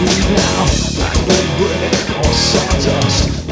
you now Black red brick or sawdust.